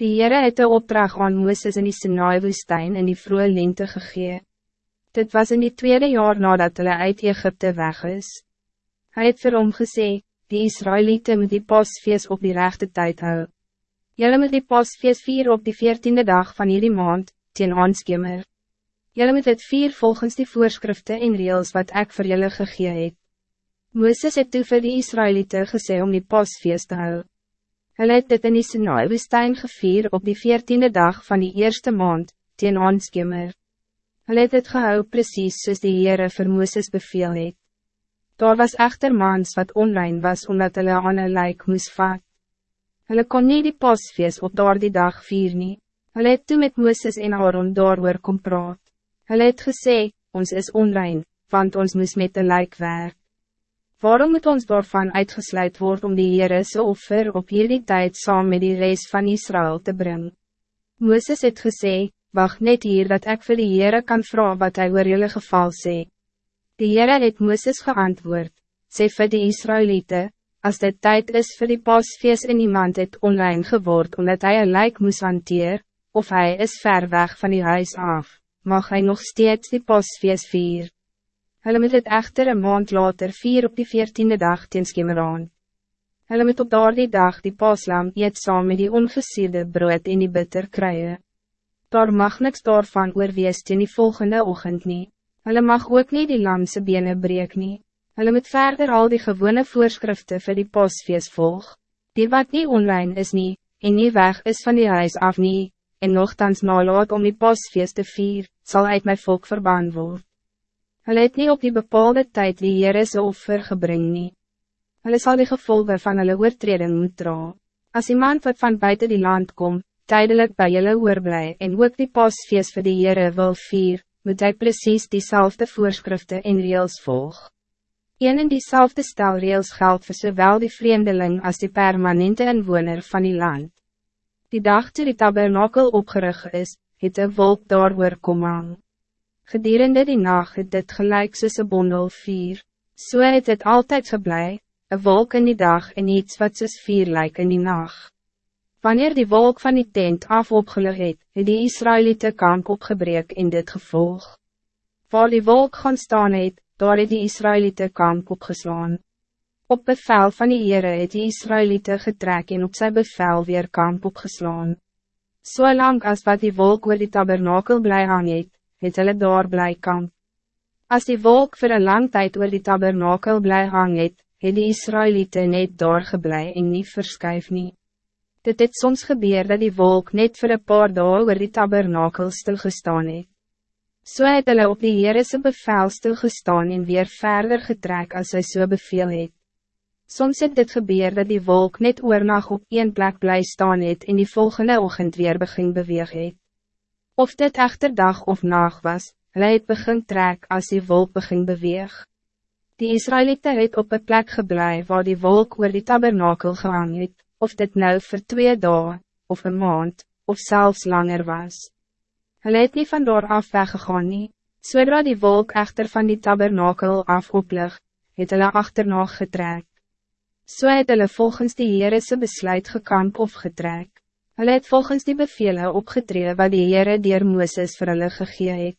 Die Heere het de opdracht aan Mooses in die Sinai-woestijn in die vroege lente gegee. Dit was in die tweede jaar nadat hulle uit Egypte weg is. Hij het vir hom gesê, die Israëlieten moet die pasfeest op die rechte tijd hou. Julle moet die pasfeest vier op die veertiende dag van hierdie maand, teen aanskimmer. Julle moet het vier volgens die voorschriften en reels wat ik voor julle gegee het. Mooses het toe vir die Israëlieten gesê om die pasfeest te hou. Hulle het dit in die Sinai-woestijn gevier op die veertiende dag van die eerste maand, teen aanskimmer. Hulle het het gehou precies soos die Heere vir Mooses beveel het. Daar was echter mans wat online was omdat hulle aan een lijk moes vat. Hulle kon nie die pasfeest op daar die dag vier nie. Hulle het toe met Mooses en Aaron daar kom praat. Hulle het gesê, ons is online, want ons moes met de lijk werk. Waarom moet ons daarvan uitgesluit worden om die Heere se offer op hierdie tijd saam met die reis van Israël te brengen? Mooses het gesê, wacht net hier dat ik voor de Heere kan vragen wat hij oor jullie geval sê. Die Heere het Mooses geantwoord, sê vir die Israëlieten, als dit tijd is voor die pasfeest en iemand het online geword omdat hij een lijk moest hanteer, of hij is ver weg van die huis af, mag hij nog steeds die pasfeest vier. Hulle moet het echter een maand later vier op die veertiende dag teen skimmeraan. Hulle moet op daardie dag die paslam eet saam met die ongesierde brood in die bitter kruie daar mag niks daarvan oorwees teen die volgende ochtend nie. Hulle mag ook niet die lamse bene breek nie. Hulle moet verder al die gewone voorschriften voor die pasfeest volg. Die wat niet online is nie, en nie weg is van die huis af nie, en nogthans nalaat om die pasfeest te vier, zal uit mijn volk verbaan word. Hulle het nie op die bepaalde tijd die Heere se offer gebring nie. Hulle sal die gevolgen van hulle oortreding moet dra. As iemand wat van buiten die land komt, tijdelijk bij jullie oorblij en ook die pasfeest voor die Heere wil vier, moet hij precies diezelfde voorschriften en reels volg. Een en diezelfde stel reels geldt voor zowel die vreemdeling als die permanente inwoner van die land. Die dag toe die tabernakel opgerig is, het een wolk daar kom aan. Gedurende die nacht het dit gelijk soos een bondel vier, so het het altijd geblij, een wolk in die dag en iets wat soos vier lijkt in die nacht. Wanneer die wolk van die tent af opgelig het, het die Israëlieten kamp opgebreek in dit gevolg. Waar die wolk gaan staan het, daar het die Israëlieten kamp opgeslaan. Op bevel van die Heere het die Israëlieten getrek en op zijn bevel weer kamp opgeslaan. So lang as wat die wolk oor die tabernakel bly hang het, het hulle daar bly kamp. As die wolk voor een lang tijd oor die tabernakel bly hang het, het die Israëlieten net daar geblei en nie verskuif nie. Dit het soms gebeur dat die wolk net voor een paar dagen oor die tabernakel stilgestaan het. So het hulle op die Heerese bevel stilgestaan en weer verder getrek als hy so beveel het. Soms het dit gebeur dat die wolk net oornag op een plek bly staan het en die volgende ochtend weer begin beweeg het. Of dit echter dag of nacht was, hulle het begin trek als die wolk begin beweeg. Die Israëlieten het op een plek geblei waar die wolk oor die tabernakel gehang het of dit nou voor twee dagen, of een maand, of zelfs langer was. Hij het nie van daar af weggegaan nie, zodra die wolk echter van die tabernakel af oplig, het hulle achterna getrek. So het hulle volgens die Heerese besluit gekamp of getrek. Hulle het volgens die bevelen opgetreden wat die Heere dier Mooses vir hulle gegee het.